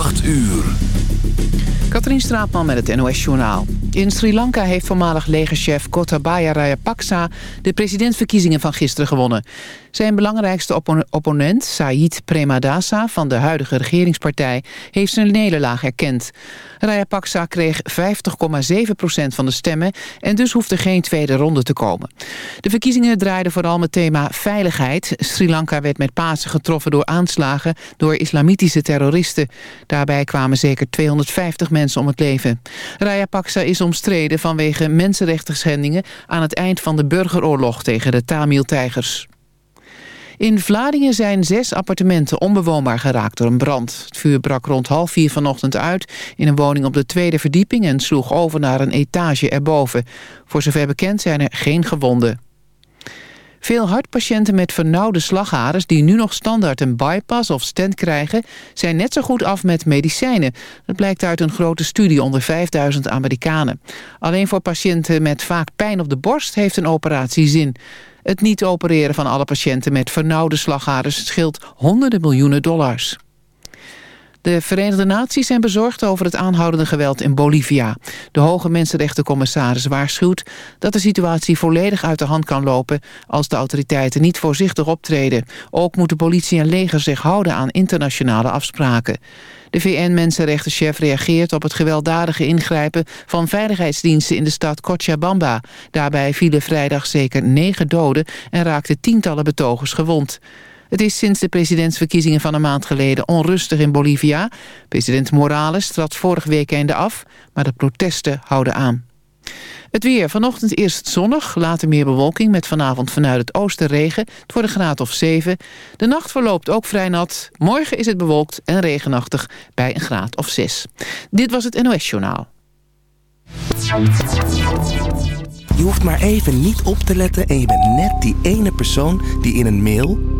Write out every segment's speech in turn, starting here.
8 uur. Katrien Straatman met het NOS-journaal. In Sri Lanka heeft voormalig legerchef Gotabaya Rajapaksa... de presidentsverkiezingen van gisteren gewonnen. Zijn belangrijkste opponent, Said Premadasa... van de huidige regeringspartij, heeft zijn nederlaag erkend. Rajapaksa kreeg 50,7% van de stemmen... en dus hoeft er geen tweede ronde te komen. De verkiezingen draaiden vooral met thema veiligheid. Sri Lanka werd met Pasen getroffen door aanslagen... door islamitische terroristen. Daarbij kwamen zeker 250 mensen om het leven. Rajapaksa is omstreden vanwege mensenrechten aan het eind van de burgeroorlog tegen de Tamil-tijgers. In Vlaardingen zijn zes appartementen onbewoonbaar geraakt door een brand. Het vuur brak rond half vier vanochtend uit in een woning op de tweede verdieping... en sloeg over naar een etage erboven. Voor zover bekend zijn er geen gewonden. Veel hartpatiënten met vernauwde slagaders die nu nog standaard een bypass of stent krijgen, zijn net zo goed af met medicijnen. Dat blijkt uit een grote studie onder 5000 Amerikanen. Alleen voor patiënten met vaak pijn op de borst heeft een operatie zin. Het niet opereren van alle patiënten met vernauwde slagaders scheelt honderden miljoenen dollars. De Verenigde Naties zijn bezorgd over het aanhoudende geweld in Bolivia. De hoge mensenrechtencommissaris waarschuwt dat de situatie volledig uit de hand kan lopen als de autoriteiten niet voorzichtig optreden. Ook moet de politie en leger zich houden aan internationale afspraken. De VN-mensenrechtenchef reageert op het gewelddadige ingrijpen van veiligheidsdiensten in de stad Cochabamba. Daarbij vielen vrijdag zeker negen doden en raakten tientallen betogers gewond. Het is sinds de presidentsverkiezingen van een maand geleden onrustig in Bolivia. President Morales trad vorig weekende af, maar de protesten houden aan. Het weer. Vanochtend eerst zonnig, later meer bewolking... met vanavond vanuit het oosten regen. Het wordt een graad of 7. De nacht verloopt ook vrij nat. Morgen is het bewolkt en regenachtig bij een graad of 6. Dit was het NOS Journaal. Je hoeft maar even niet op te letten... en je bent net die ene persoon die in een mail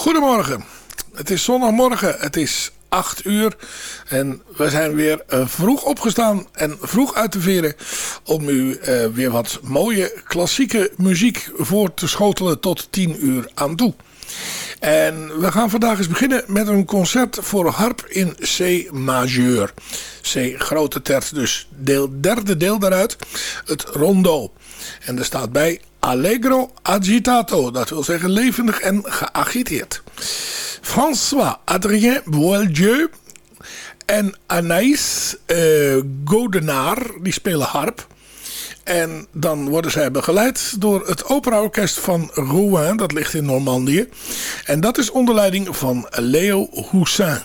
Goedemorgen. Het is zondagmorgen. Het is 8 uur. En we zijn weer uh, vroeg opgestaan en vroeg uit te veren. Om u uh, weer wat mooie klassieke muziek voor te schotelen tot 10 uur aan toe. En we gaan vandaag eens beginnen met een concert voor harp in C majeur. C grote terts, dus deel, derde deel daaruit. Het rondo. En er staat bij Allegro agitato, dat wil zeggen levendig en geagiteerd. François Adrien Boieldieu en Anaïs uh, Godenaar, die spelen harp. En dan worden zij begeleid door het operaorkest van Rouen, dat ligt in Normandië. En dat is onder leiding van Leo Houssin.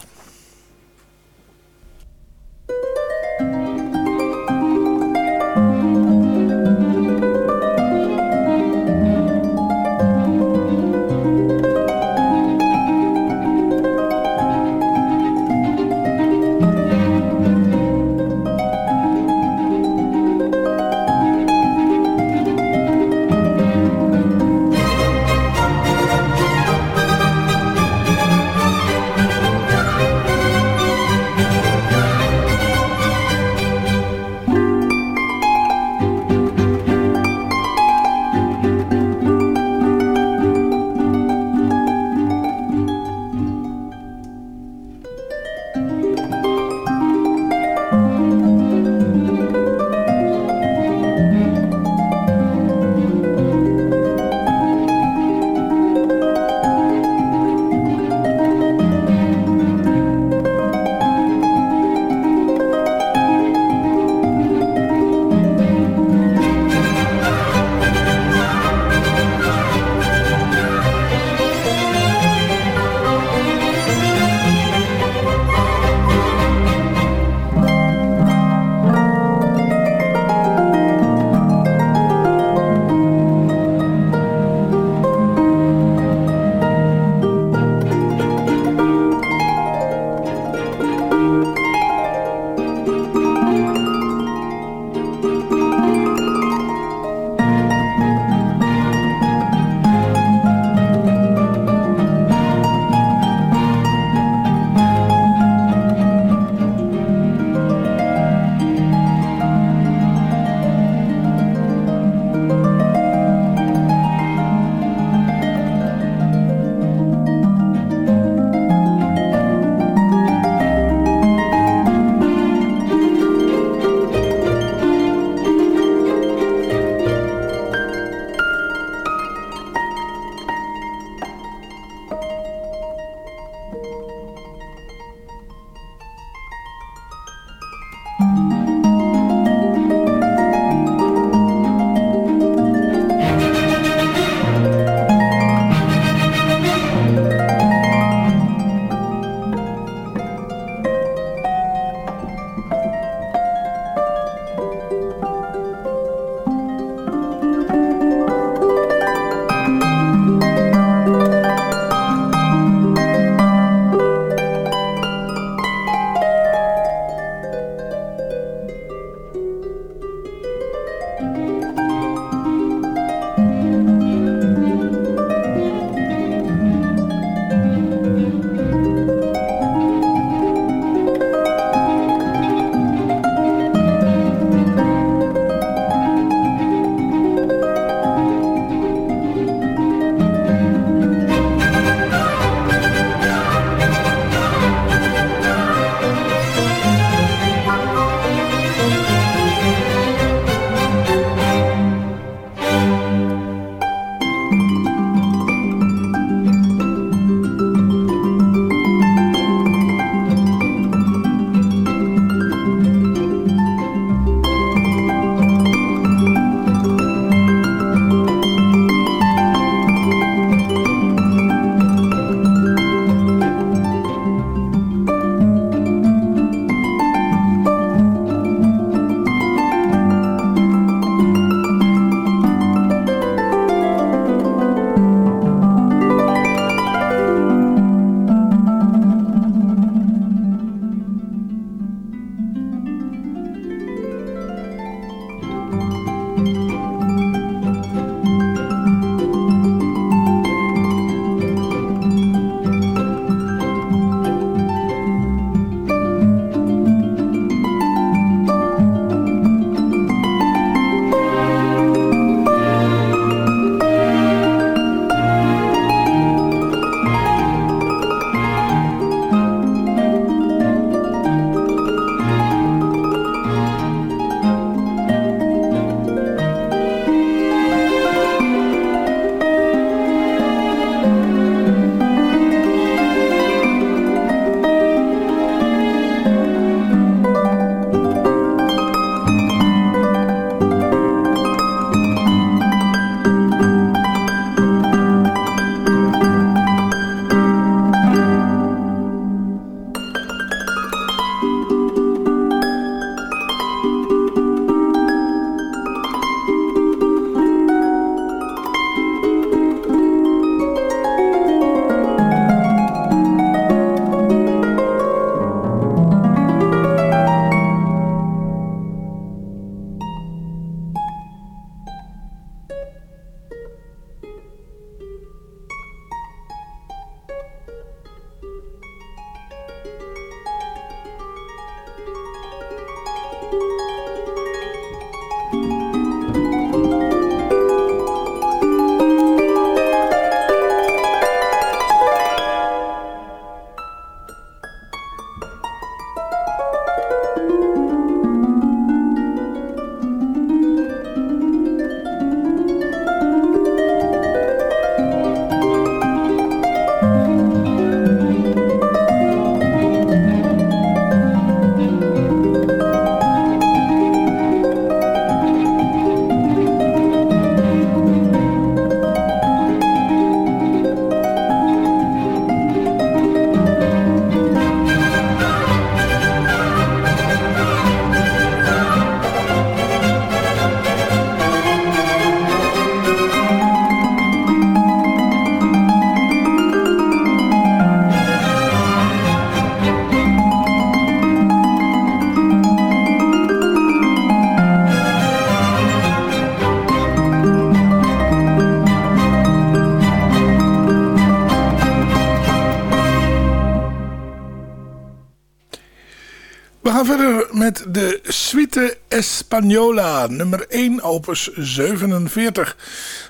De Suite Española, nummer 1, opus 47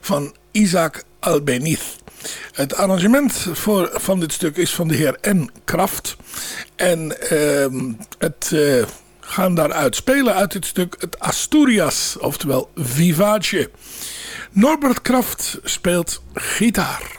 van Isaac Albeniz. Het arrangement voor, van dit stuk is van de heer N. Kraft. En uh, het uh, gaan daaruit spelen uit dit stuk het Asturias, oftewel Vivace. Norbert Kraft speelt gitaar.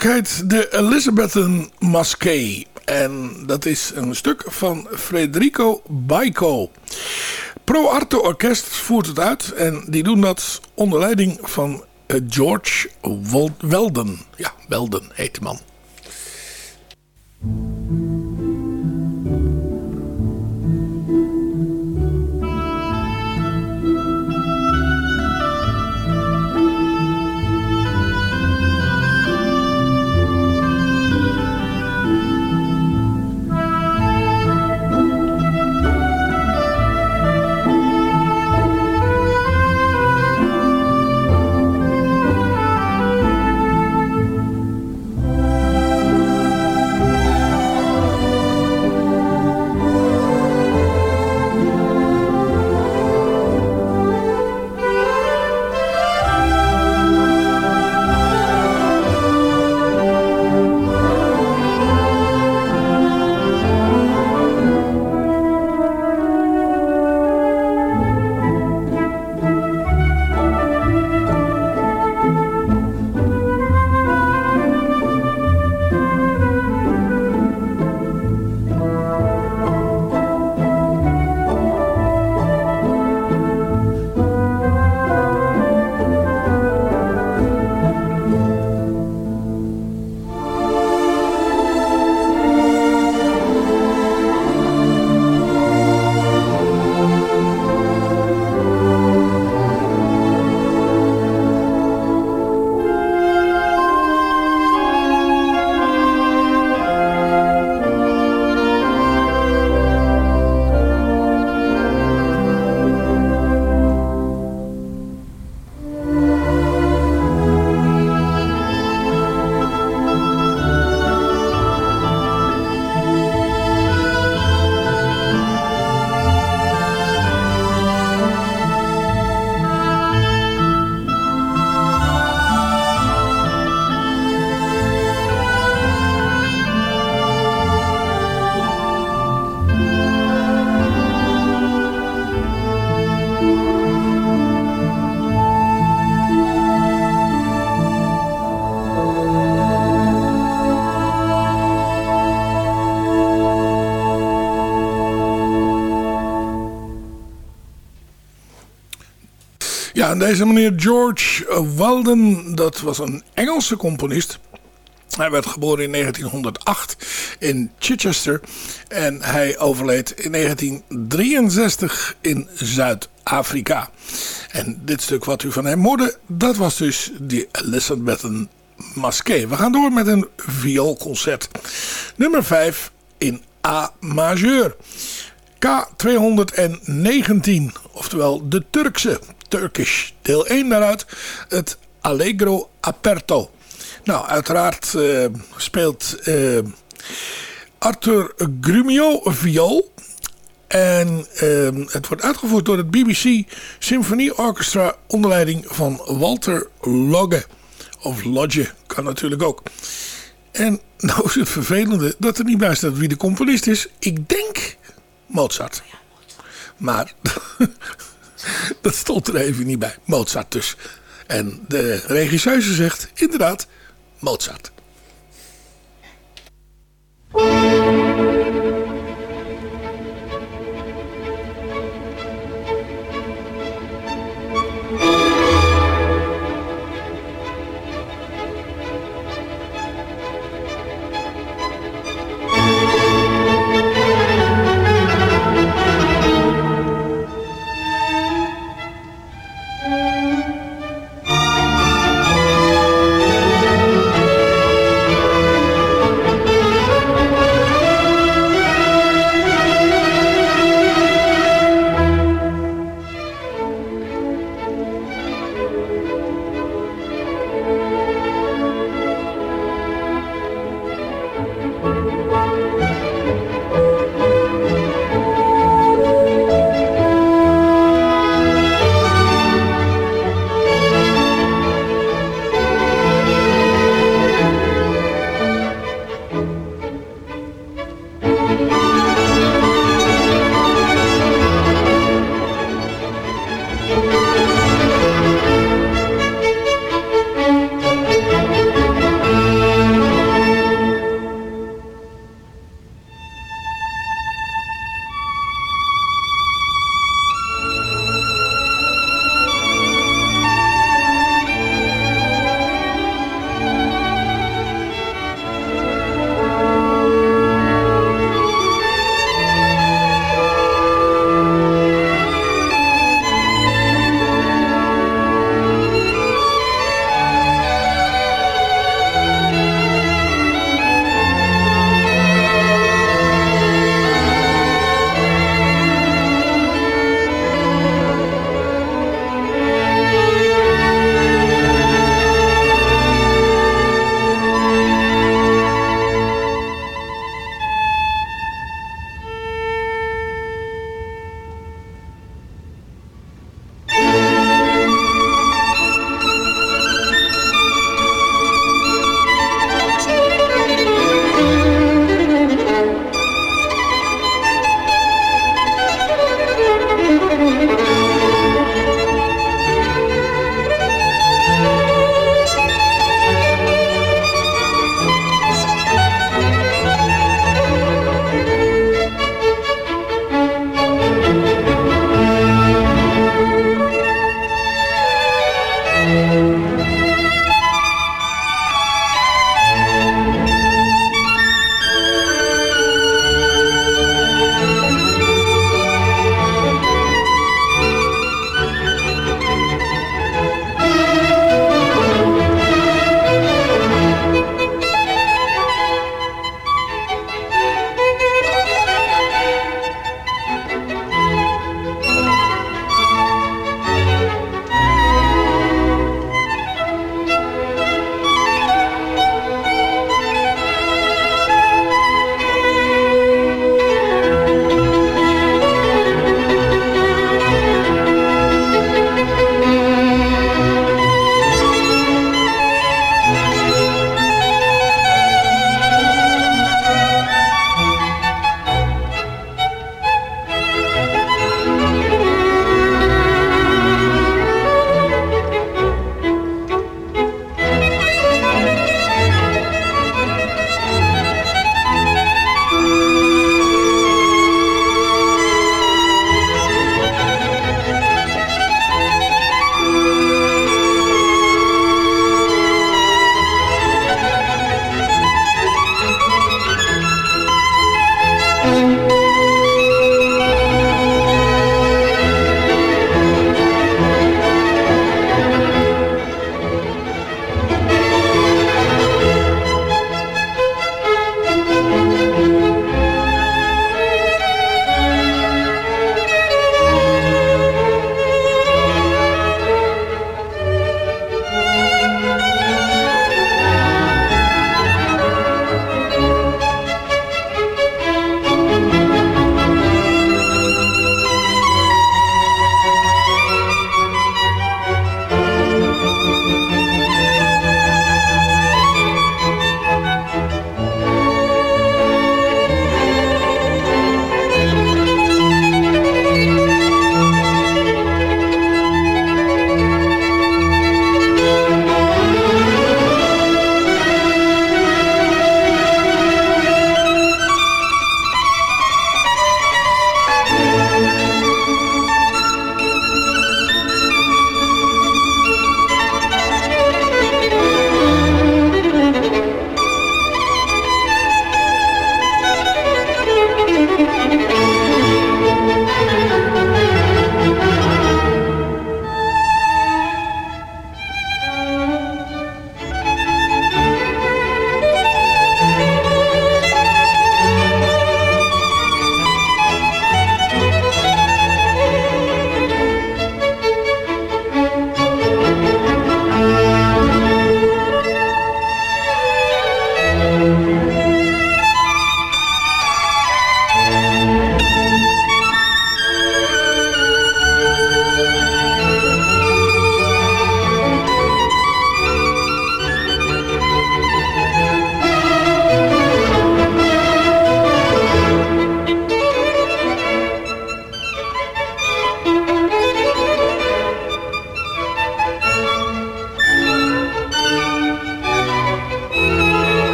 Stuk de Elizabethan Masqué. En dat is een stuk van Federico Baico. Pro Arte Orkest voert het uit. En die doen dat onder leiding van eh, George Welden. Ja, Welden heet de man. En deze meneer George Walden, dat was een Engelse componist. Hij werd geboren in 1908 in Chichester en hij overleed in 1963 in Zuid-Afrika. En dit stuk wat u van hem hoorde, dat was dus die Elizabethan Masqué. We gaan door met een vioolconcert. Nummer 5 in A majeur. K219, oftewel de Turkse Turkish. Deel 1 daaruit, het Allegro Aperto. Nou, uiteraard uh, speelt uh, Arthur Grumio viool. En uh, het wordt uitgevoerd door het BBC Symphony Orchestra onder leiding van Walter Logge. Of Lodge, kan natuurlijk ook. En nou is het vervelende dat er niet bij staat wie de componist is. Ik denk Mozart. Maar dat stond er even niet bij. Mozart dus. En de regisseuse zegt inderdaad Mozart.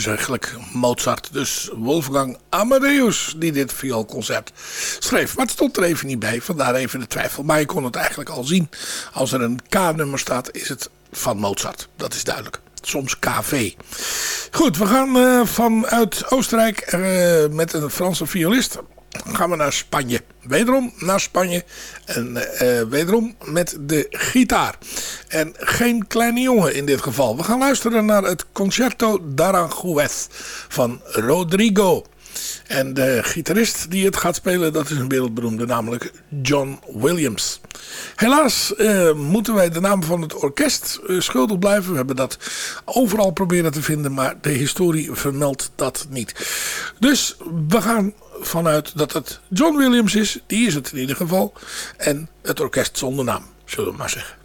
Ze eigenlijk Mozart. Dus Wolfgang Amadeus die dit vioolconcert schreef. Maar het stond er even niet bij, vandaar even de twijfel. Maar je kon het eigenlijk al zien. Als er een K-nummer staat, is het van Mozart. Dat is duidelijk. Soms KV. Goed, we gaan uh, vanuit Oostenrijk uh, met een Franse violist gaan we naar Spanje. Wederom naar Spanje. En uh, wederom met de gitaar. En geen kleine jongen in dit geval. We gaan luisteren naar het Concerto d'Aranjuez van Rodrigo. En de gitarist die het gaat spelen, dat is een wereldberoemde, namelijk John Williams. Helaas uh, moeten wij de naam van het orkest uh, schuldig blijven. We hebben dat overal proberen te vinden, maar de historie vermeldt dat niet. Dus we gaan vanuit dat het John Williams is. Die is het in ieder geval. En het orkest zonder naam, zullen we maar zeggen.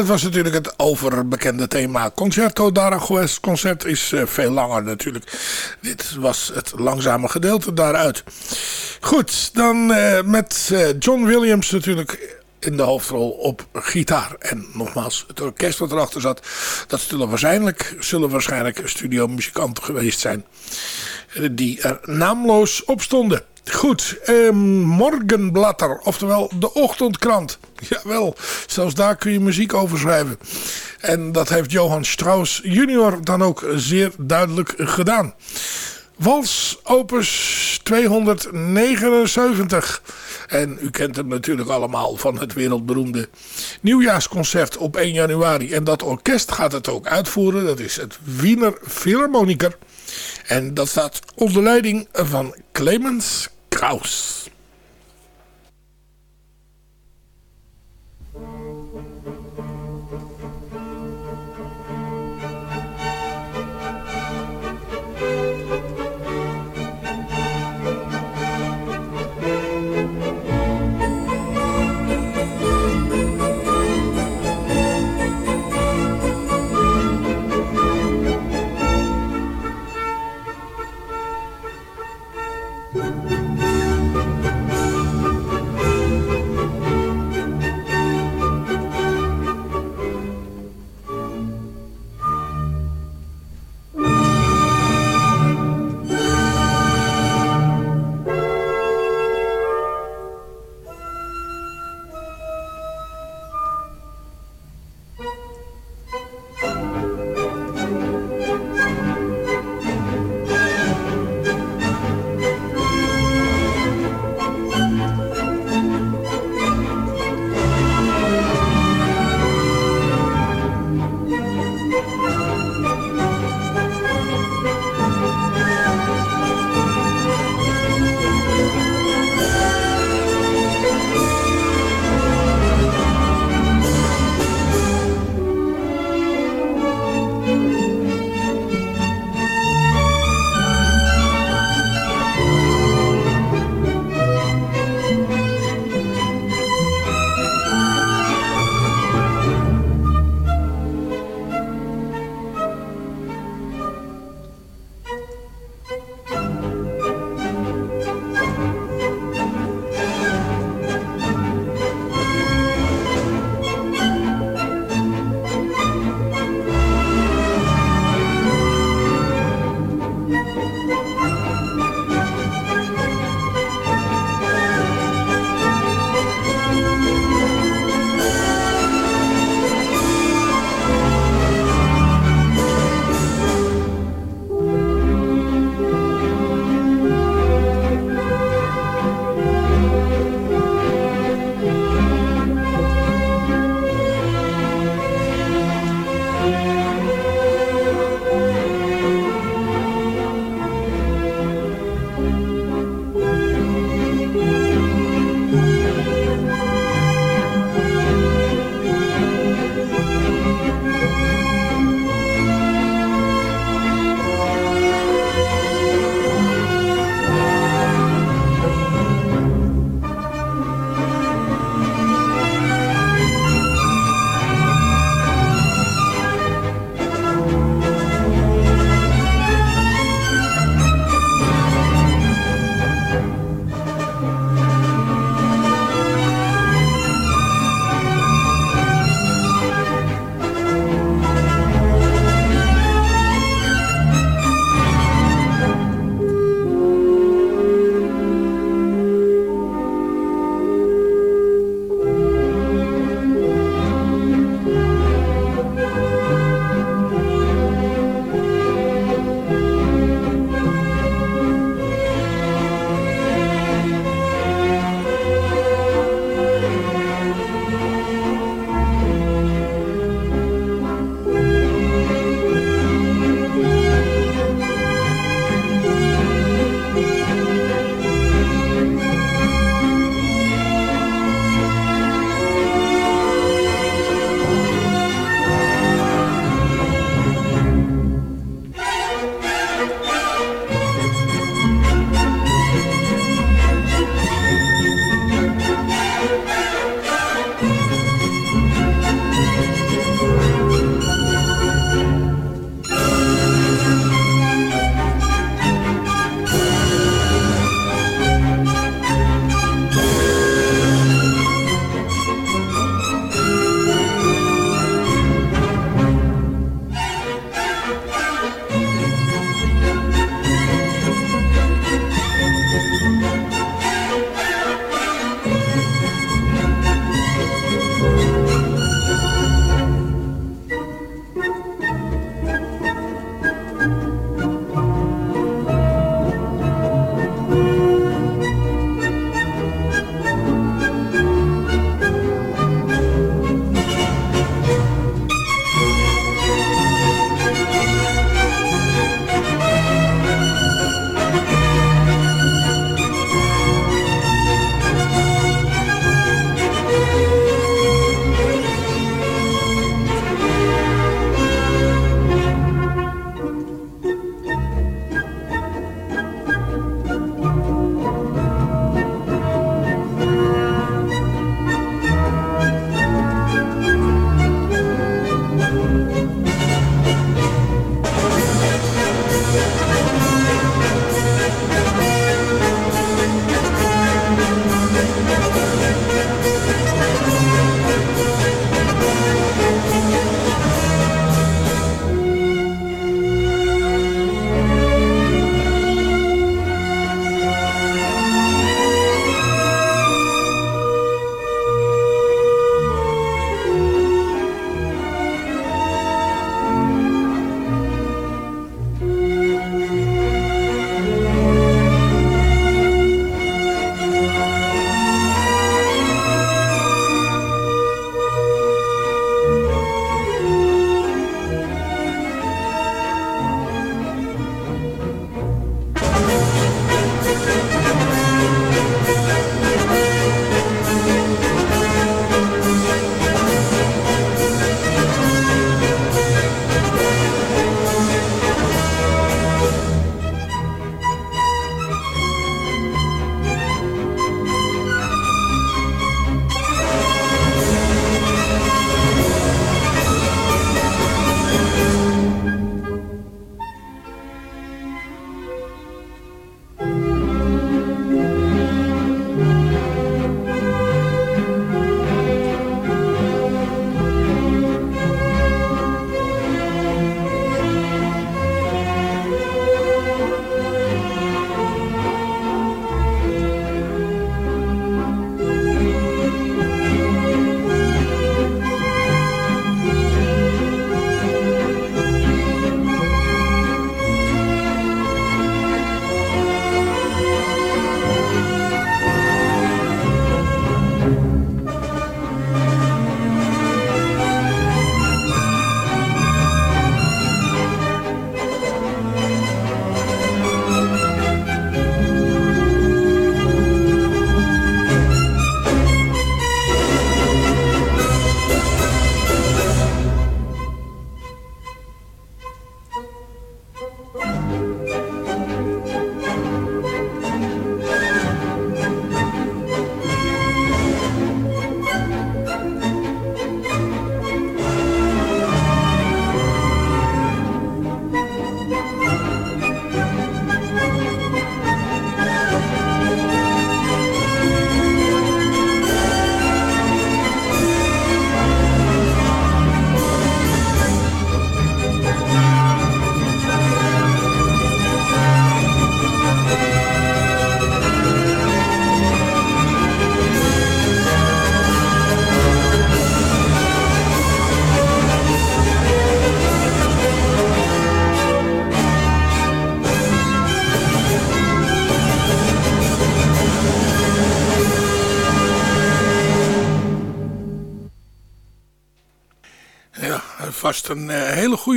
Dat was natuurlijk het overbekende thema. Concerto d'Aragoes. Concert is uh, veel langer natuurlijk. Dit was het langzame gedeelte daaruit. Goed, dan uh, met uh, John Williams natuurlijk in de hoofdrol op gitaar. En nogmaals, het orkest wat erachter zat, dat zullen waarschijnlijk, zullen waarschijnlijk studiomuzikanten geweest zijn. Die er naamloos op stonden. Goed, eh, Morgenblatter, oftewel de ochtendkrant. Jawel, zelfs daar kun je muziek over schrijven. En dat heeft Johan Strauss junior dan ook zeer duidelijk gedaan. Wals opus 279. En u kent hem natuurlijk allemaal van het wereldberoemde nieuwjaarsconcert op 1 januari. En dat orkest gaat het ook uitvoeren. Dat is het Wiener Philharmoniker. En dat staat onder leiding van Clemens Krauss.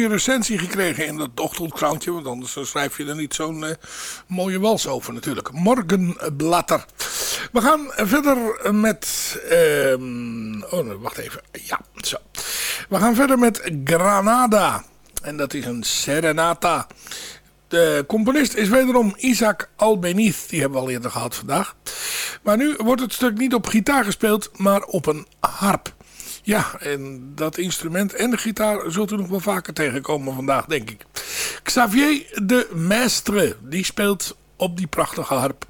Recensie gekregen in dat ochtendkrantje. Want anders schrijf je er niet zo'n mooie wals over natuurlijk. Morgenblatter. We gaan verder met... Ehm, oh, wacht even. Ja, zo. We gaan verder met Granada. En dat is een serenata. De componist is wederom Isaac Albeniz. Die hebben we al eerder gehad vandaag. Maar nu wordt het stuk niet op gitaar gespeeld, maar op een harp. Ja, en dat instrument en de gitaar zult u nog wel vaker tegenkomen vandaag, denk ik. Xavier de Maistre, die speelt op die prachtige harp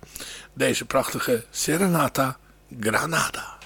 deze prachtige Serenata Granada.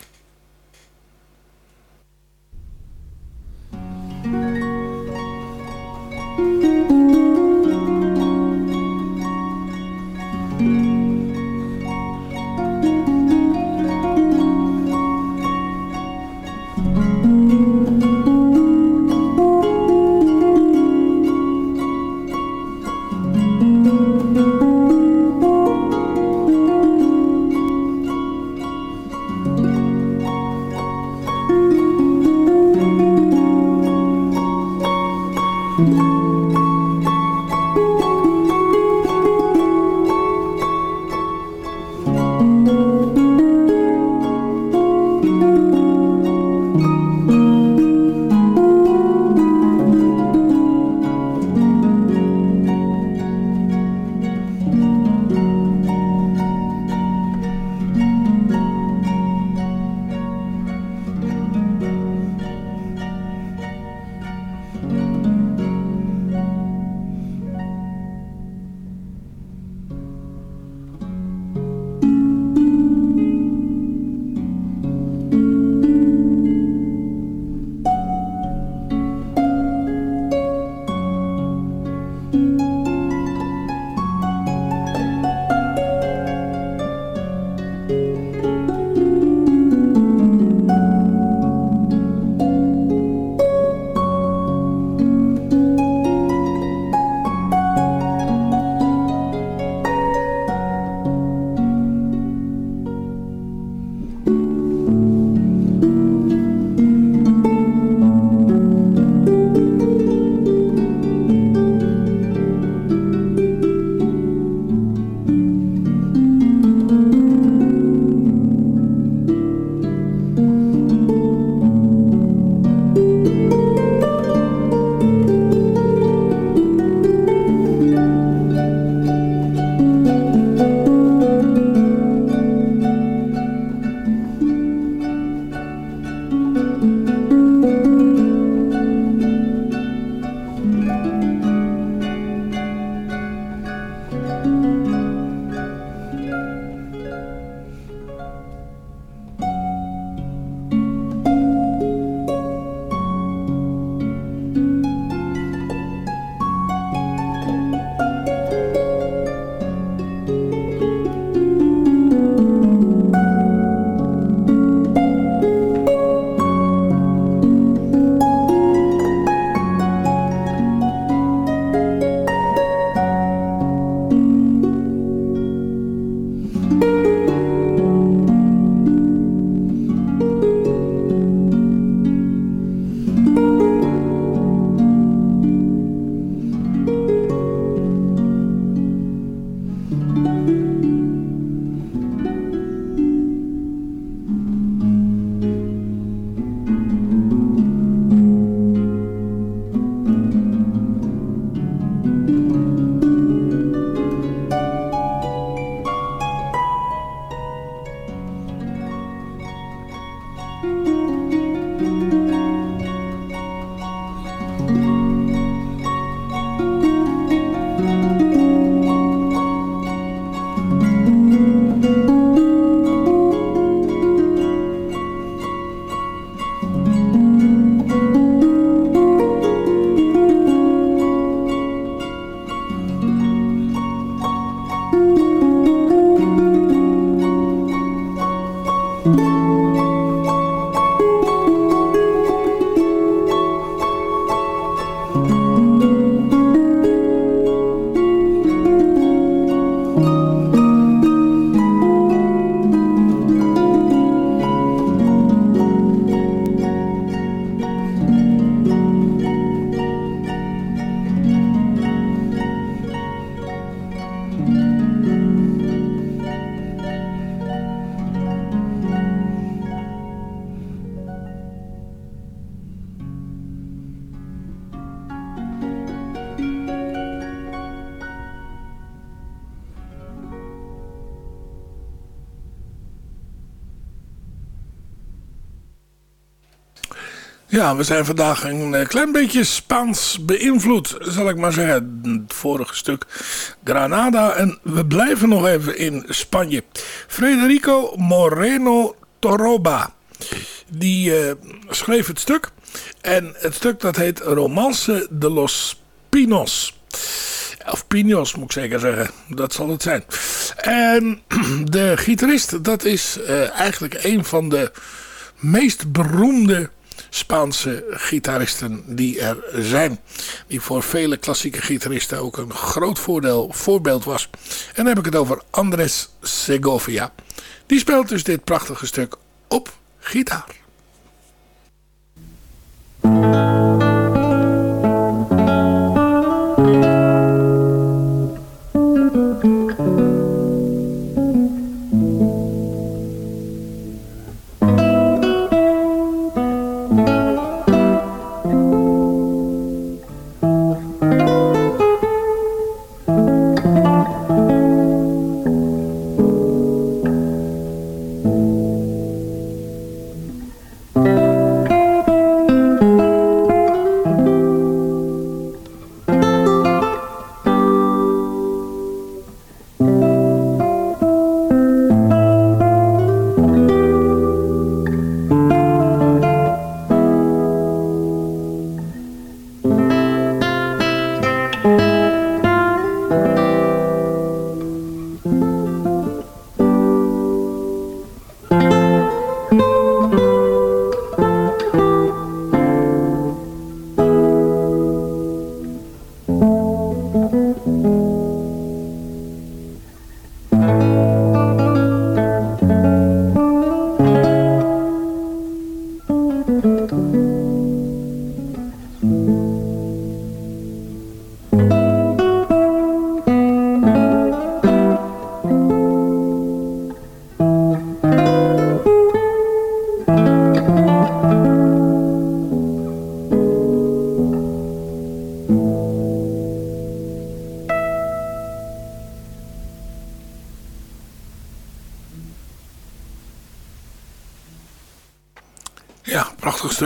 Ja, we zijn vandaag een eh, klein beetje Spaans beïnvloed, zal ik maar zeggen. Het vorige stuk Granada. En we blijven nog even in Spanje. Federico Moreno Toroba. Die uh, schreef het stuk. En het stuk dat heet Romance de los Pinos. Of Pinos moet ik zeker zeggen. Dat zal het zijn. En de gitarist, dat is uh, eigenlijk een van de meest beroemde Spaanse gitaristen die er zijn. Die voor vele klassieke gitaristen ook een groot voordeel, voorbeeld was. En dan heb ik het over Andres Segovia. Die speelt dus dit prachtige stuk op gitaar.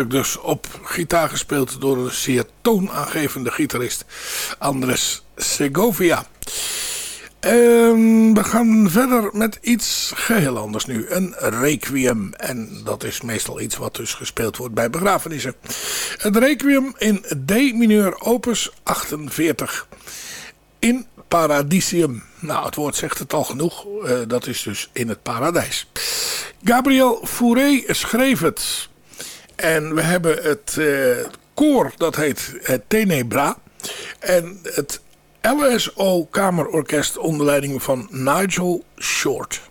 Dus op gitaar gespeeld door een zeer toonaangevende gitarist Andres Segovia. En we gaan verder met iets geheel anders nu. Een requiem. En dat is meestal iets wat dus gespeeld wordt bij begrafenissen. Het requiem in D mineur opus 48. In Paradisium. Nou, het woord zegt het al genoeg. Uh, dat is dus in het paradijs. Gabriel Fauré schreef het. En we hebben het uh, koor, dat heet uh, Tenebra. En het LSO Kamerorkest onder leiding van Nigel Short.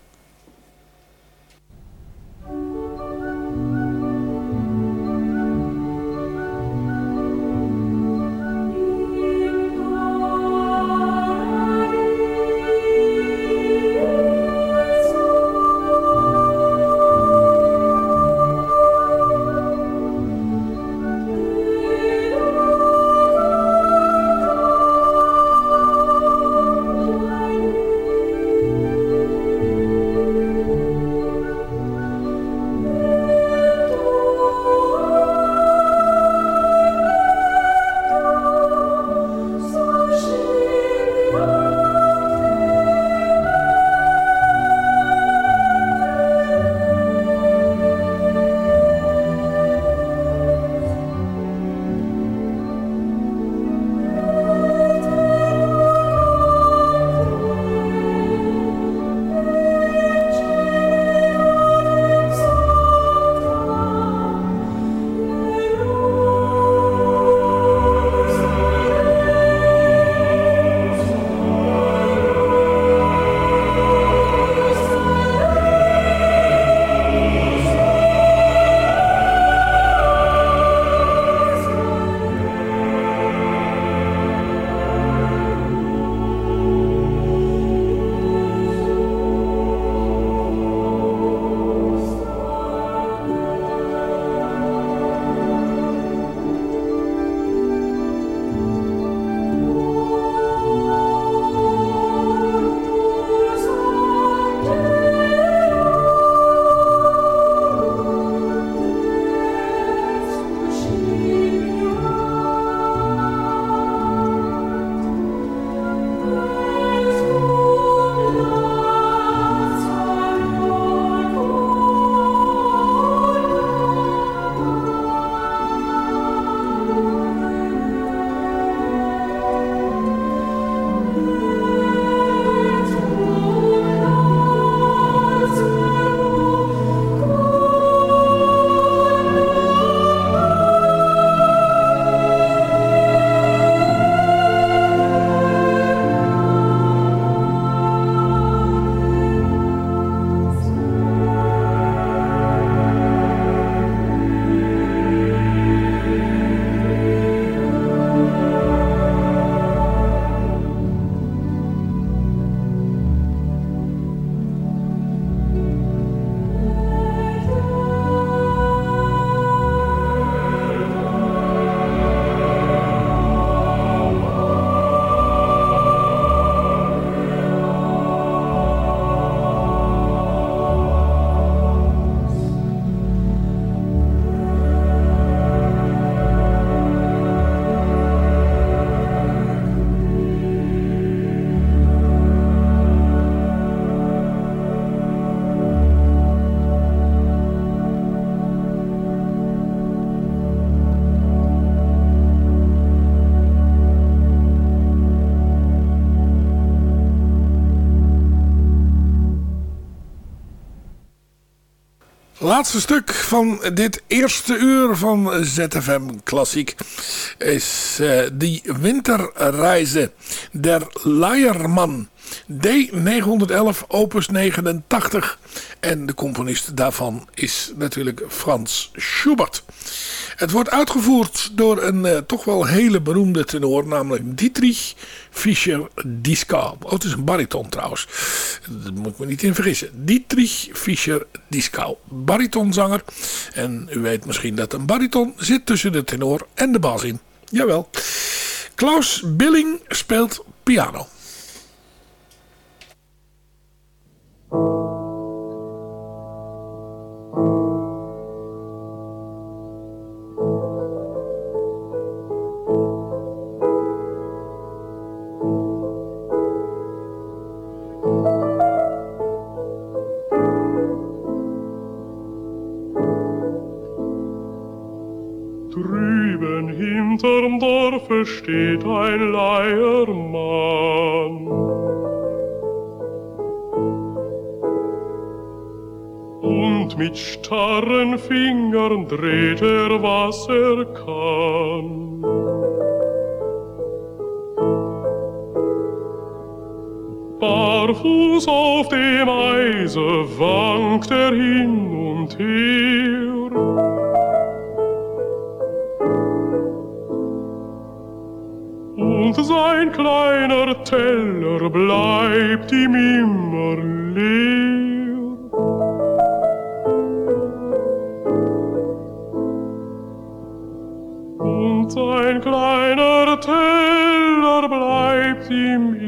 Laatste stuk van dit eerste uur van ZFM Klassiek is uh, die winterreizen der Leierman. D911 opus 89 en de componist daarvan is natuurlijk Frans Schubert. Het wordt uitgevoerd door een uh, toch wel hele beroemde tenor, namelijk Dietrich Fischer-Dieskau. Oh, het is een bariton trouwens. Dat moet ik me niet in vergissen. Dietrich Fischer-Dieskau, baritonzanger. En u weet misschien dat een bariton zit tussen de tenor en de bas in. Jawel. Klaus Billing speelt piano. Steht ein Leiermann. Und mit starren Fingern dreht er, was er kann. Barfuß auf dem Eise wankt er hin und her. Kleiner Teller bleibt ihm immer leer. Und sein kleiner Teller bleibt ihm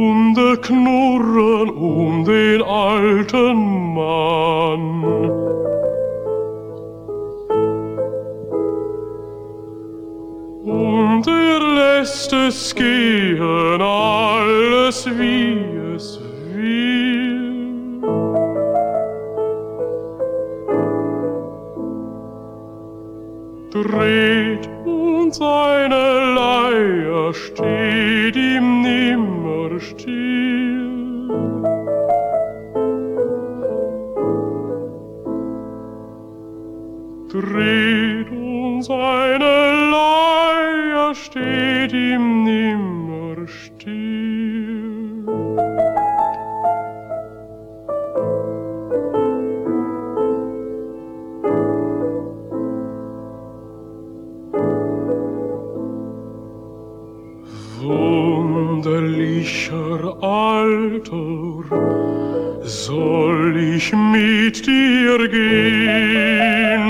Hunde knurren um den alten Mann. Und er lässt es gehen, alles wie es will. dreht und seine Leier steht Dreht und seine Leier steht ihm nimmer still. wunderlicher Alter, soll ich mit dir gehen?